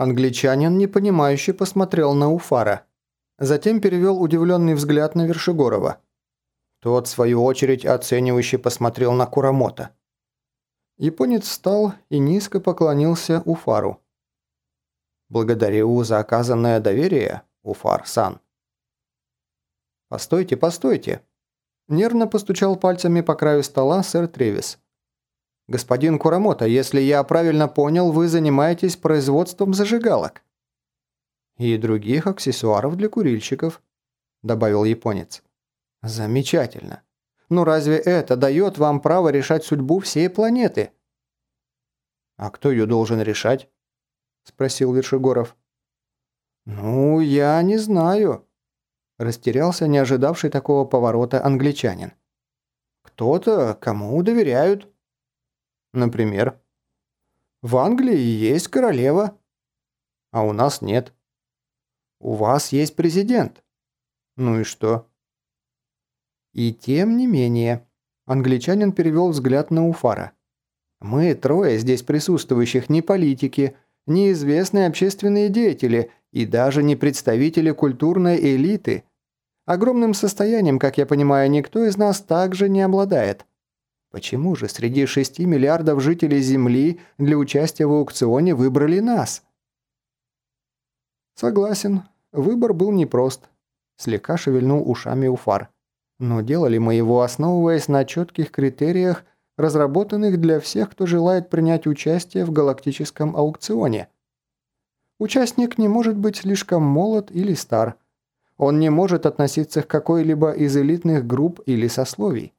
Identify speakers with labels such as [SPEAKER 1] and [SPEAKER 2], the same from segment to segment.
[SPEAKER 1] Англичанин непонимающе посмотрел на Уфара. Затем перевел удивленный взгляд на Вершигорова. Тот, в свою очередь, оценивающе посмотрел на Курамота. Японец встал и низко поклонился Уфару. «Благодарю за оказанное доверие, Уфар-сан». «Постойте, постойте!» Нервно постучал пальцами по краю стола сэр Тревис. «Господин Курамото, если я правильно понял, вы занимаетесь производством зажигалок». «И других аксессуаров для курильщиков», – добавил японец. «Замечательно. Ну разве это дает вам право решать судьбу всей планеты?» «А кто ее должен решать?» – спросил Вершигоров. «Ну, я не знаю», – растерялся не ожидавший такого поворота англичанин. «Кто-то, кому доверяют». Например? В Англии есть королева. А у нас нет. У вас есть президент. Ну и что? И тем не менее, англичанин перевел взгляд на Уфара. Мы трое здесь присутствующих не политики, не известные общественные деятели и даже не представители культурной элиты. Огромным состоянием, как я понимаю, никто из нас также не обладает. Почему же среди 6 миллиардов жителей Земли для участия в аукционе выбрали нас? Согласен, выбор был непрост. Слегка шевельнул ушами Уфар. Но делали мы его, основываясь на четких критериях, разработанных для всех, кто желает принять участие в галактическом аукционе. Участник не может быть слишком молод или стар. Он не может относиться к какой-либо из элитных групп или сословий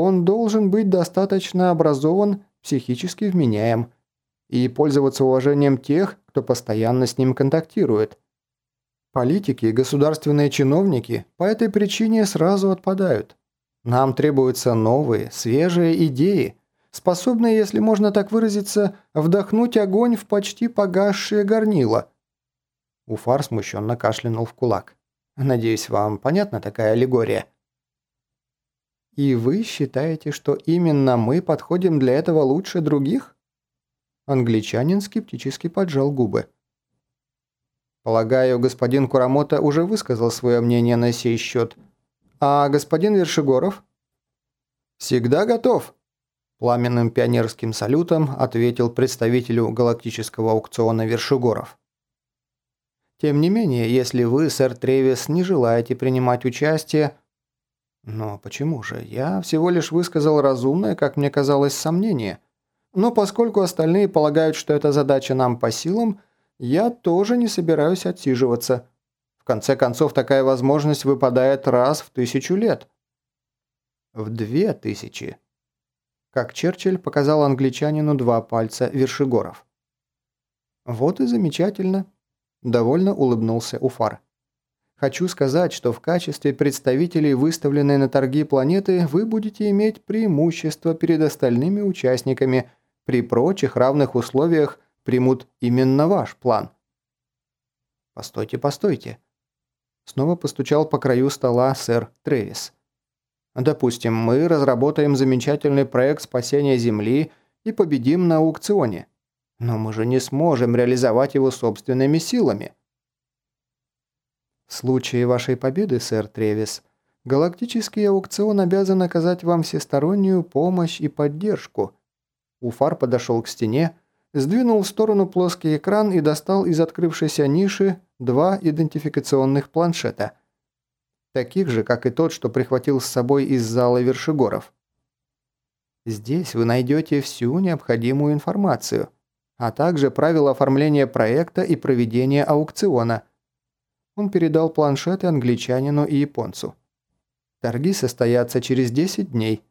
[SPEAKER 1] он должен быть достаточно образован, психически вменяем и пользоваться уважением тех, кто постоянно с ним контактирует. Политики и государственные чиновники по этой причине сразу отпадают. Нам требуются новые, свежие идеи, способные, если можно так выразиться, вдохнуть огонь в почти погасшее горнило. Уфар смущенно кашлянул в кулак. «Надеюсь, вам понятна такая аллегория?» И вы считаете, что именно мы подходим для этого лучше других? Англичанин скептически поджал губы. Полагаю, господин Курамото уже высказал свое мнение на сей счет. А господин Вершигоров? Всегда готов. Пламенным пионерским салютом ответил представителю галактического аукциона Вершигоров. Тем не менее, если вы, сэр Тревис, не желаете принимать участие, но почему же? Я всего лишь высказал разумное, как мне казалось, сомнение. Но поскольку остальные полагают, что эта задача нам по силам, я тоже не собираюсь отсиживаться. В конце концов, такая возможность выпадает раз в тысячу лет. В две тысячи. Как Черчилль показал англичанину два пальца вершигоров. Вот и замечательно. Довольно улыбнулся Уфар. Хочу сказать, что в качестве представителей выставленной на торги планеты вы будете иметь преимущество перед остальными участниками, при прочих равных условиях примут именно ваш план. Постойте, постойте. Снова постучал по краю стола сэр Трэвис. Допустим, мы разработаем замечательный проект спасения Земли и победим на аукционе. Но мы же не сможем реализовать его собственными силами. В случае вашей победы, сэр Тревис, галактический аукцион обязан оказать вам всестороннюю помощь и поддержку. Уфар подошел к стене, сдвинул в сторону плоский экран и достал из открывшейся ниши два идентификационных планшета. Таких же, как и тот, что прихватил с собой из зала Вершигоров. Здесь вы найдете всю необходимую информацию, а также правила оформления проекта и проведения аукциона – он передал планшеты англичанину и японцу. Торги состоятся через 10 дней.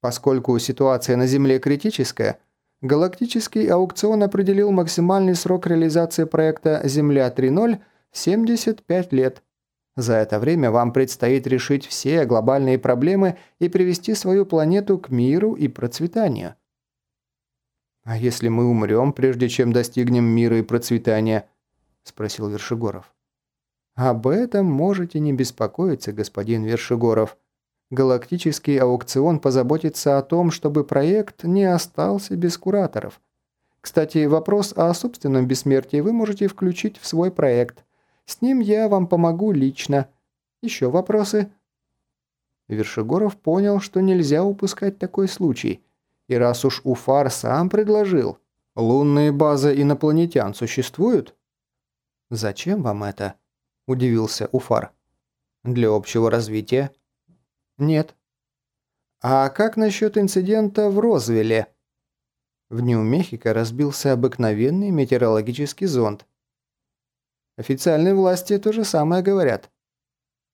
[SPEAKER 1] Поскольку ситуация на Земле критическая, галактический аукцион определил максимальный срок реализации проекта «Земля 3.0» – 75 лет. За это время вам предстоит решить все глобальные проблемы и привести свою планету к миру и процветанию. «А если мы умрем, прежде чем достигнем мира и процветания?» – спросил Вершигоров. Об этом можете не беспокоиться, господин Вершигоров. Галактический аукцион позаботится о том, чтобы проект не остался без кураторов. Кстати, вопрос о собственном бессмертии вы можете включить в свой проект. С ним я вам помогу лично. Еще вопросы?» Вершигоров понял, что нельзя упускать такой случай. И раз уж Уфар сам предложил, лунные базы инопланетян существуют? «Зачем вам это?» – удивился Уфар. «Для общего развития?» «Нет». «А как насчет инцидента в Розвилле?» В Нью-Мехико разбился обыкновенный метеорологический зонд. Официальные власти то же самое говорят.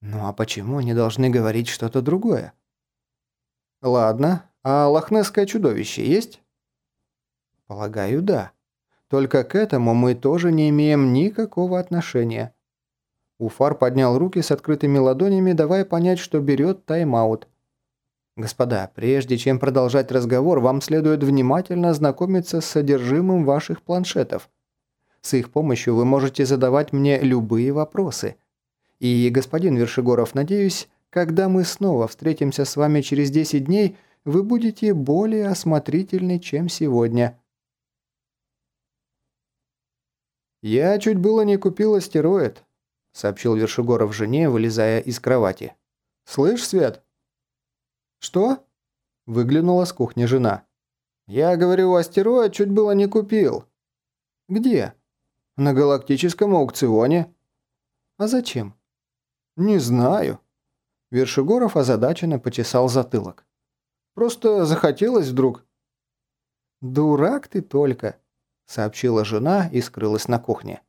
[SPEAKER 1] Ну а почему они должны говорить что-то другое? Ладно, а лохнесское чудовище есть? Полагаю, да. Только к этому мы тоже не имеем никакого отношения. Уфар поднял руки с открытыми ладонями, давая понять, что берет тайм-аут. Господа, прежде чем продолжать разговор, вам следует внимательно ознакомиться с содержимым ваших планшетов. С их помощью вы можете задавать мне любые вопросы. И, господин Вершигоров, надеюсь, когда мы снова встретимся с вами через 10 дней, вы будете более осмотрительны, чем сегодня. «Я чуть было не купил астероид», — сообщил Вершигоров жене, вылезая из кровати. «Слышь, Свет?» «Что?» – выглянула с кухни жена. «Я говорю, астероид чуть было не купил». «Где?» «На галактическом аукционе». «А зачем?» «Не знаю». Вершигоров озадаченно почесал затылок. «Просто захотелось вдруг». «Дурак ты только», – сообщила жена и скрылась на кухне.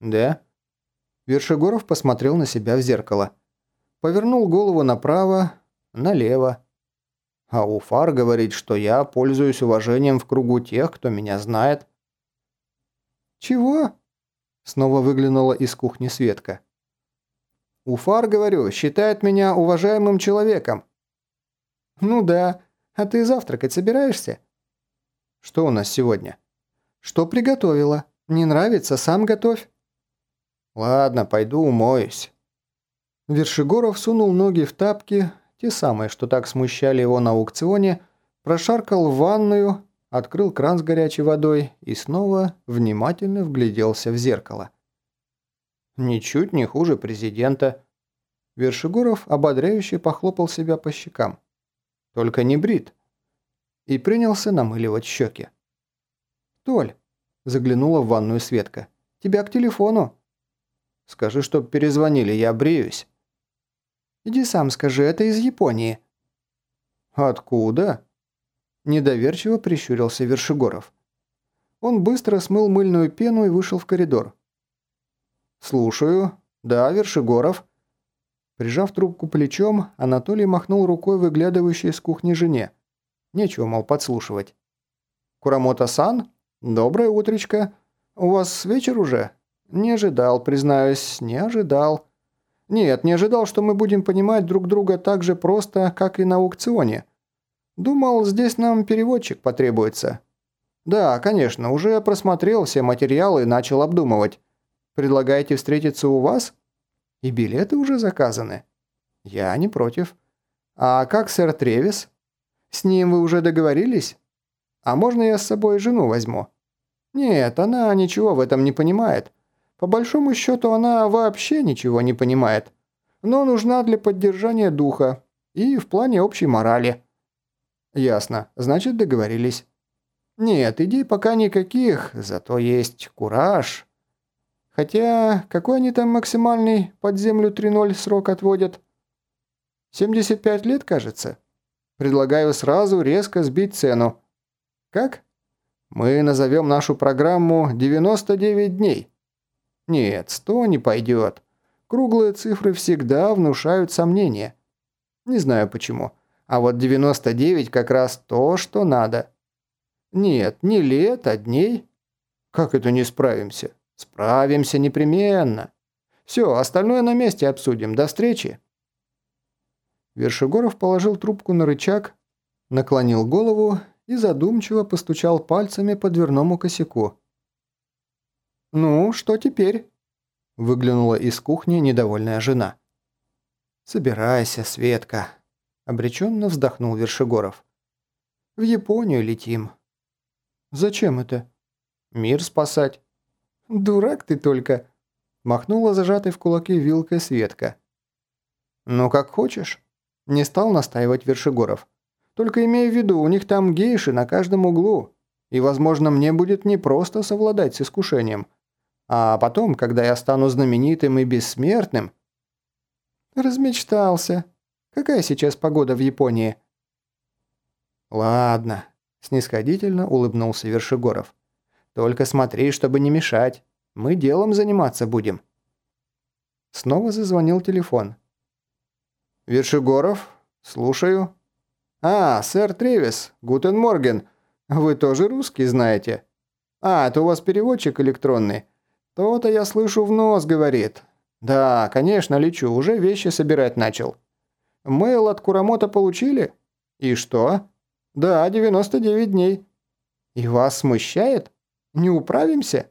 [SPEAKER 1] «Да?» Вершигоров посмотрел на себя в зеркало. Повернул голову направо, налево. А Уфар говорит, что я пользуюсь уважением в кругу тех, кто меня знает. «Чего?» – снова выглянула из кухни Светка. «Уфар, говорю, считает меня уважаемым человеком». «Ну да. А ты завтракать собираешься?» «Что у нас сегодня?» «Что приготовила? Не нравится, сам готовь». «Ладно, пойду умоюсь». Вершигоров сунул ноги в тапки, те самые, что так смущали его на аукционе, прошаркал в ванную, открыл кран с горячей водой и снова внимательно вгляделся в зеркало. Ничуть не хуже президента. Вершигоров ободряюще похлопал себя по щекам. Только не брит. И принялся намыливать щеки. «Толь», – заглянула в ванную Светка, – «тебя к телефону». «Скажи, чтоб перезвонили, я бреюсь». Иди сам скажи, это из Японии». «Откуда?» Недоверчиво прищурился Вершигоров. Он быстро смыл мыльную пену и вышел в коридор. «Слушаю. Да, Вершигоров». Прижав трубку плечом, Анатолий махнул рукой выглядывающей из кухни жене. Нечего, мол, подслушивать. «Курамото-сан? Доброе утречко. У вас вечер уже?» «Не ожидал, признаюсь, не ожидал». Нет, не ожидал, что мы будем понимать друг друга так же просто, как и на аукционе. Думал, здесь нам переводчик потребуется. Да, конечно, уже просмотрел все материалы и начал обдумывать. Предлагаете встретиться у вас? И билеты уже заказаны. Я не против. А как сэр Тревис? С ним вы уже договорились? А можно я с собой жену возьму? Нет, она ничего в этом не понимает. По большому счету она вообще ничего не понимает, но нужна для поддержания духа и в плане общей морали. Ясно, значит договорились. Нет, идей пока никаких, зато есть кураж. Хотя, какой они там максимальный под землю 3.0 срок отводят? 75 лет, кажется. Предлагаю сразу резко сбить цену. Как? Мы назовем нашу программу «99 дней». Нет, сто не пойдет. Круглые цифры всегда внушают сомнения. Не знаю почему. А вот 99 как раз то, что надо. Нет, не лет, а дней. Как это не справимся? Справимся непременно. Все, остальное на месте обсудим. До встречи. Вершигоров положил трубку на рычаг, наклонил голову и задумчиво постучал пальцами по дверному косяку. «Ну, что теперь?» – выглянула из кухни недовольная жена. «Собирайся, Светка», – обреченно вздохнул Вершигоров. «В Японию летим». «Зачем это?» «Мир спасать». «Дурак ты только!» Махнула зажатой в кулаке вилкой Светка. «Ну, как хочешь». Не стал настаивать Вершигоров. «Только имей в виду, у них там гейши на каждом углу, и, возможно, мне будет непросто совладать с искушением. А потом, когда я стану знаменитым и бессмертным...» «Размечтался. Какая сейчас погода в Японии?» «Ладно», – снисходительно улыбнулся Вершигоров. «Только смотри, чтобы не мешать. Мы делом заниматься будем». Снова зазвонил телефон. «Вершигоров? Слушаю». «А, сэр Тревис, гутен морген. Вы тоже русский знаете?» «А, это у вас переводчик электронный?» «То-то я слышу в нос, говорит». «Да, конечно, лечу, уже вещи собирать начал». «Мейл от Курамота получили?» «И что?» «Да, 99 дней». «И вас смущает? Не управимся?»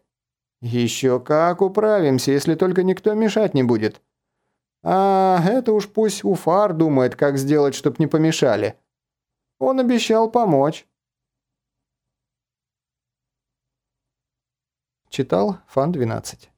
[SPEAKER 1] «Еще как управимся, если только никто мешать не будет». А, это уж пусть Уфар думает, как сделать, чтоб не помешали. Он обещал помочь. Читал Фан 12.